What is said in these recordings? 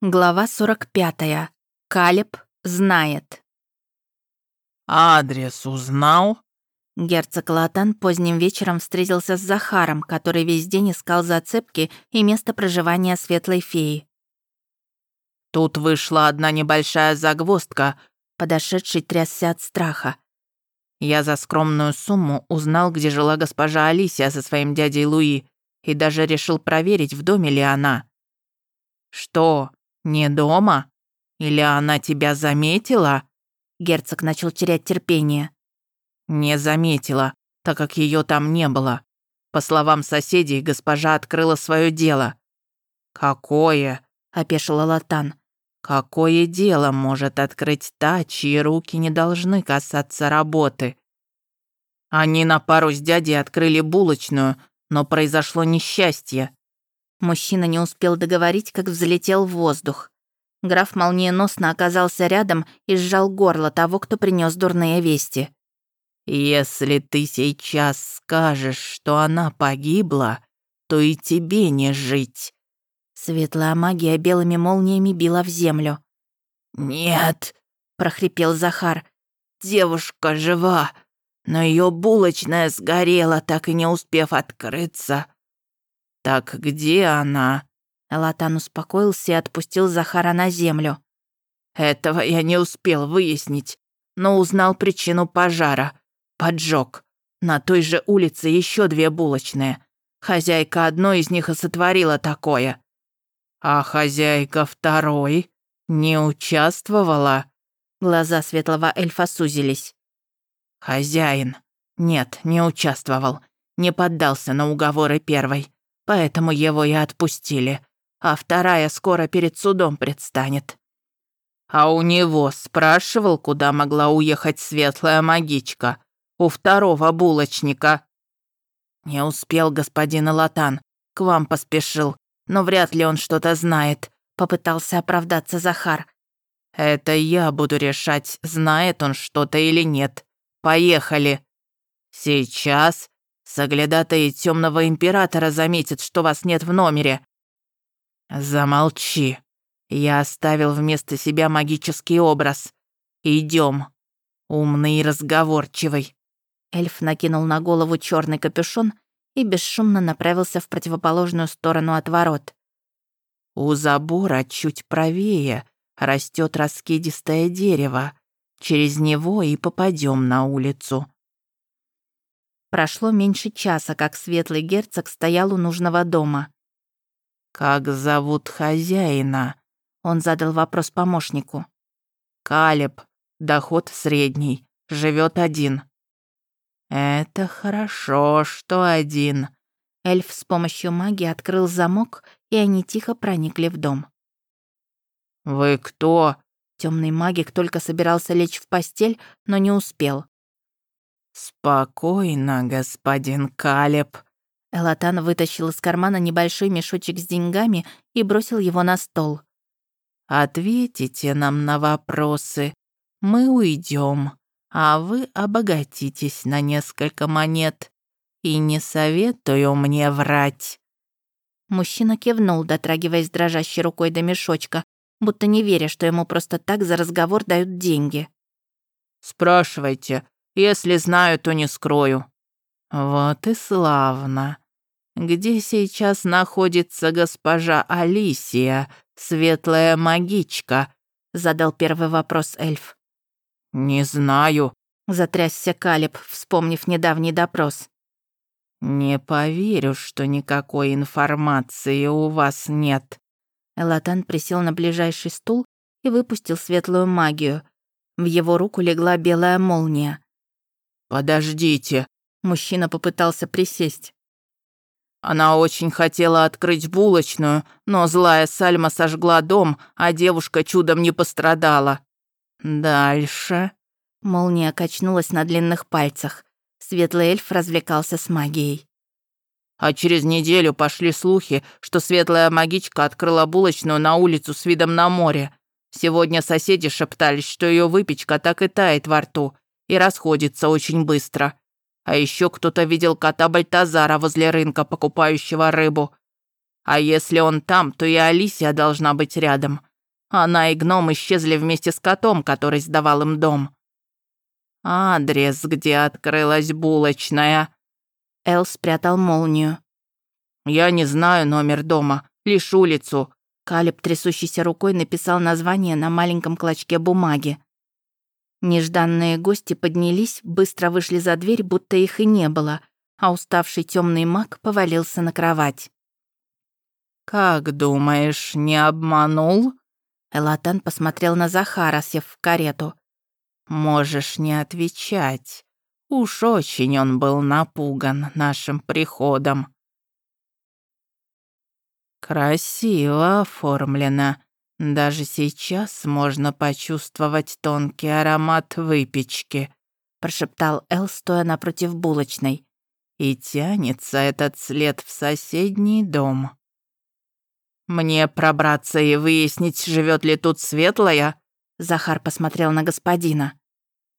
Глава 45. Калеб знает. «Адрес узнал?» Герцог Латан поздним вечером встретился с Захаром, который весь день искал зацепки и место проживания светлой феи. «Тут вышла одна небольшая загвоздка», подошедший трясся от страха. «Я за скромную сумму узнал, где жила госпожа Алисия со своим дядей Луи, и даже решил проверить, в доме ли она». «Что, «Не дома? Или она тебя заметила?» Герцог начал терять терпение. «Не заметила, так как ее там не было. По словам соседей, госпожа открыла свое дело». «Какое?» — опешила Латан. «Какое дело может открыть та, чьи руки не должны касаться работы?» Они на пару с дядей открыли булочную, но произошло несчастье. Мужчина не успел договорить, как взлетел в воздух. Граф молниеносно оказался рядом и сжал горло того, кто принес дурные вести. «Если ты сейчас скажешь, что она погибла, то и тебе не жить». Светлая магия белыми молниями била в землю. «Нет», — прохрипел Захар. «Девушка жива, но ее булочная сгорела, так и не успев открыться. «Так где она?» Латан успокоился и отпустил Захара на землю. «Этого я не успел выяснить, но узнал причину пожара. Поджог. На той же улице еще две булочные. Хозяйка одной из них и сотворила такое. А хозяйка второй не участвовала?» Глаза светлого эльфа сузились. «Хозяин. Нет, не участвовал. Не поддался на уговоры первой поэтому его и отпустили, а вторая скоро перед судом предстанет. А у него спрашивал, куда могла уехать светлая магичка, у второго булочника. Не успел господин Латан, к вам поспешил, но вряд ли он что-то знает, попытался оправдаться Захар. Это я буду решать, знает он что-то или нет. Поехали. Сейчас Соглядатые темного императора заметят, что вас нет в номере. Замолчи. Я оставил вместо себя магический образ. Идем. Умный и разговорчивый. Эльф накинул на голову черный капюшон и бесшумно направился в противоположную сторону от ворот. У забора чуть правее растет раскидистое дерево. Через него и попадем на улицу. Прошло меньше часа, как светлый герцог стоял у нужного дома. «Как зовут хозяина?» Он задал вопрос помощнику. «Калеб. Доход средний. Живет один». «Это хорошо, что один». Эльф с помощью магии открыл замок, и они тихо проникли в дом. «Вы кто?» Темный магик только собирался лечь в постель, но не успел. «Спокойно, господин Калеб». Элатан вытащил из кармана небольшой мешочек с деньгами и бросил его на стол. «Ответите нам на вопросы. Мы уйдем, а вы обогатитесь на несколько монет. И не советую мне врать». Мужчина кивнул, дотрагиваясь дрожащей рукой до мешочка, будто не веря, что ему просто так за разговор дают деньги. «Спрашивайте, если знаю, то не скрою». «Вот и славно. Где сейчас находится госпожа Алисия, светлая магичка?» Задал первый вопрос эльф. «Не знаю», — затрясся Калиб, вспомнив недавний допрос. «Не поверю, что никакой информации у вас нет». Элатан присел на ближайший стул и выпустил светлую магию. В его руку легла белая молния. «Подождите». Мужчина попытался присесть. Она очень хотела открыть булочную, но злая Сальма сожгла дом, а девушка чудом не пострадала. Дальше. Молния качнулась на длинных пальцах. Светлый эльф развлекался с магией. А через неделю пошли слухи, что светлая магичка открыла булочную на улицу с видом на море. Сегодня соседи шептались, что ее выпечка так и тает во рту, и расходится очень быстро. А еще кто-то видел кота Бальтазара возле рынка, покупающего рыбу. А если он там, то и Алисия должна быть рядом. Она и гном исчезли вместе с котом, который сдавал им дом. Адрес, где открылась булочная. Эл спрятал молнию. Я не знаю номер дома, лишь улицу. Калиб трясущейся рукой написал название на маленьком клочке бумаги. Нежданные гости поднялись, быстро вышли за дверь, будто их и не было, а уставший темный маг повалился на кровать. «Как думаешь, не обманул?» Элатан посмотрел на Захара, сев в карету. «Можешь не отвечать. Уж очень он был напуган нашим приходом». «Красиво оформлено. Даже сейчас можно почувствовать тонкий аромат выпечки», прошептал Эл, стоя напротив булочной. «И тянется этот след в соседний дом». «Мне пробраться и выяснить, живет ли тут светлая?» Захар посмотрел на господина.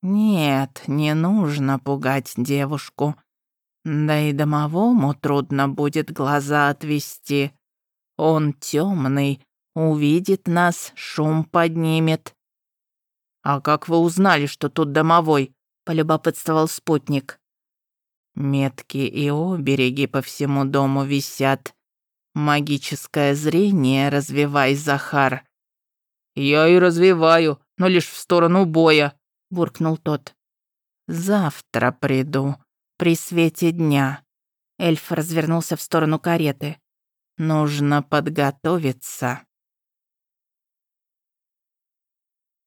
«Нет, не нужно пугать девушку. Да и домовому трудно будет глаза отвести. Он темный, увидит нас, шум поднимет». «А как вы узнали, что тут домовой?» — полюбопытствовал спутник. «Метки и обереги по всему дому висят. Магическое зрение развивай, Захар». «Я и развиваю, но лишь в сторону боя», — буркнул тот. «Завтра приду, при свете дня». Эльф развернулся в сторону кареты. «Нужно подготовиться».